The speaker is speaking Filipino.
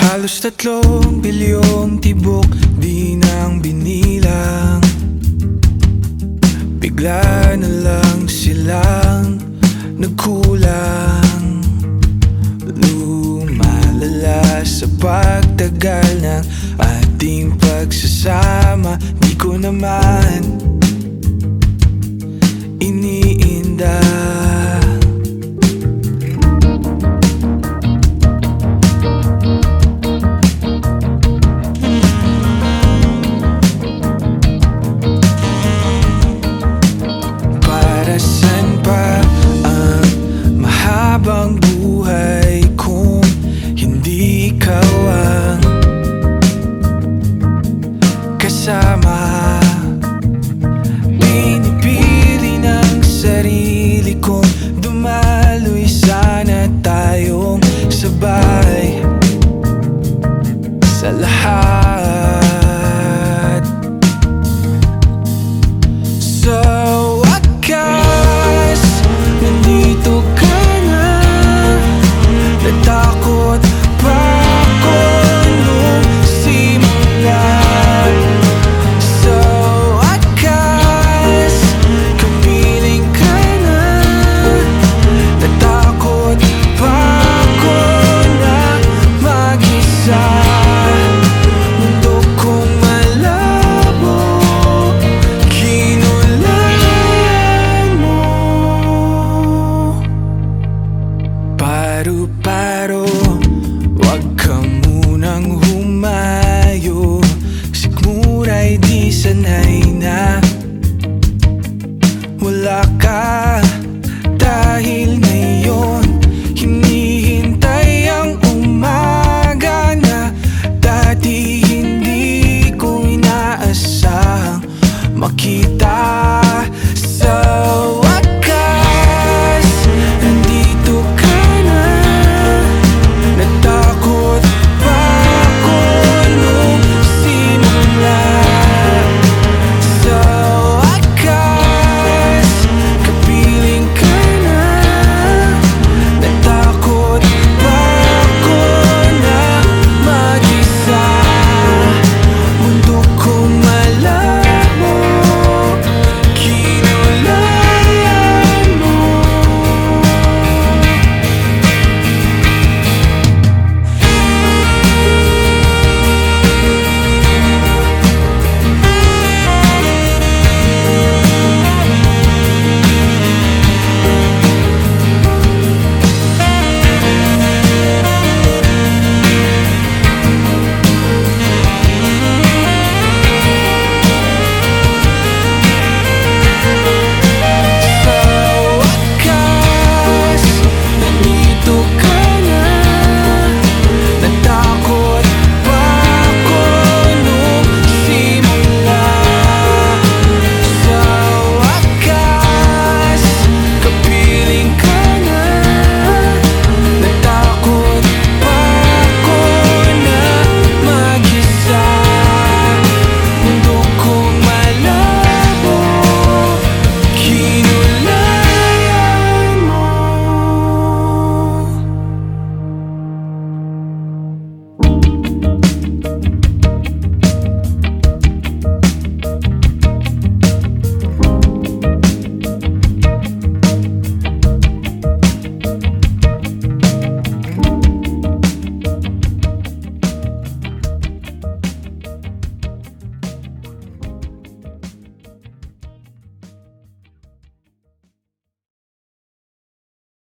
Halos tatlong bilyong tibok di nang binilang. Bigla na lang silang nagkulang. Lumalala sa pagtagal ng ating pagsasama. Di ko naman inside my sanay na Wala ka dahil na